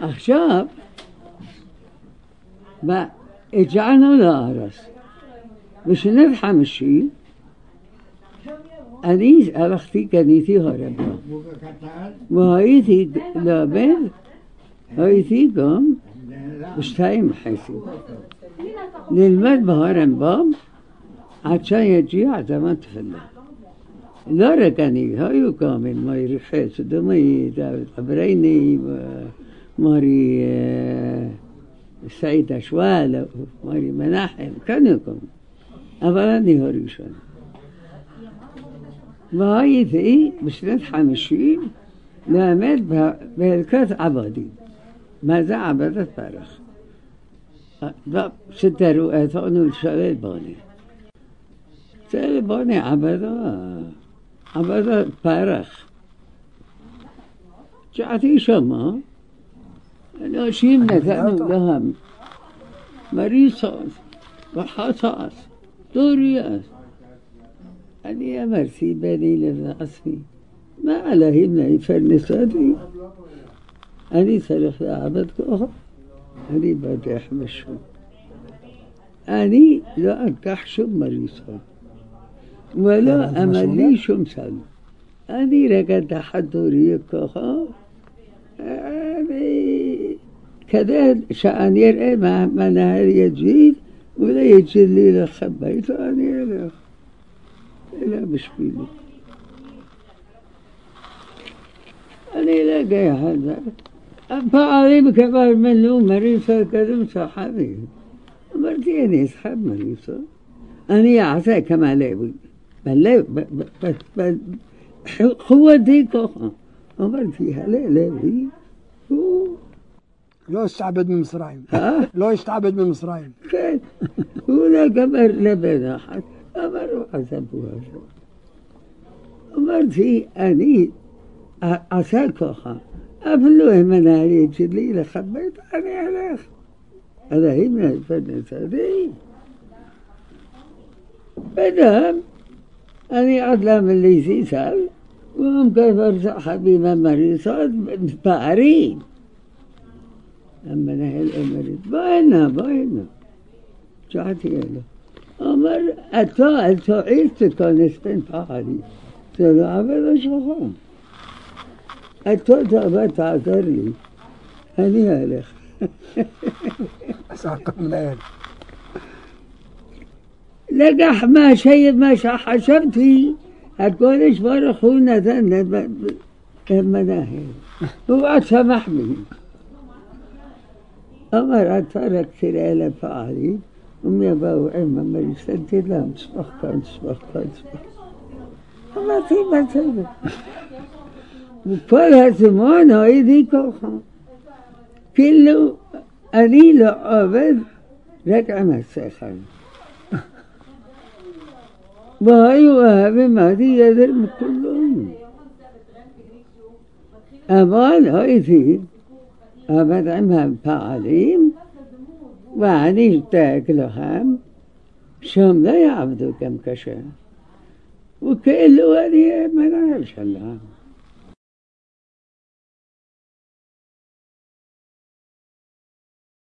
עכשיו, הגענו לארץ. בשנת חמישי אני הלכתי, קניתי הרבה. והייתי לומד, הייתי גם בשתיים וחצי. נלמד בהרמב"ם עד שיגיע זמן תפילה. לא רק אני, היו גם מרי חסד, ומרי דוד אברייני, ומרי סעיד השואל, ומרי מנחם, כנו גם. אבל אני הראשון. והייתי בשנת חמישים ללמד בהלכות עבדים. מה זה עבודת פרח? שתראו אותנו לשלל בוני. לשלל בוני עבודה, עבודת פרח. כשעתי שמה, ناشين نگم دهم مریض است و حتا است دوری است أني أمرتي ما على هنا يفرني أني صرخ لعبد كوخ. أني بدي أحمش أني لا أرتاح شم مريصة ولا أملي شم أني رقد أحد دوري كوخ. أني كذا شأن يرأى ما ما نهار يجيل ولا يجيل لي خبيته أنا لا لا مش بيلي أنا لا جاي هذا أبا علي كبار من لو مريسة كذا مش مرتي أنا أصحاب مريسة أنا عسى كما لابد بل لا بل بل قوة ديكو عمر فيها لا لا بي لا استعبد من مصرايم. لا استعبد من مصرايم. كان هنا قبر لبنا قبر وعذبوها في أني أساكوها أفلوه من هذه الجليلة خبيت أني عليك هذا هي من الفنة هذه بعدهم أني عدلا من اللي سيسال وهم كيف أرجع حبيبا مريصات بارين لما نهل الأمر باينا باينا. شعتي له أمر أتا أتا عيلت كانستين فحالي تلعب أشخهم أتا تابا تعذر لي هني هالخ أساقم ليل لقح ما شيء ما حسبتي. هتقولش بارخونا ذنب. المناهل هو سمح مني הם יבואו עם המריסנתי להם, צמח כאן, צמח כאן, צמח. אמרתי, בסדר. וכל הזמן הייתי ככה. כאילו, אני לא עובד רק עם השכל. והיו אוהבים אותי יותר מכולם. אבל הייתי أبرمهم فعالين وعليل خام شهم لا يعبدوا كم كشا وكل وادي ما نعرفش الله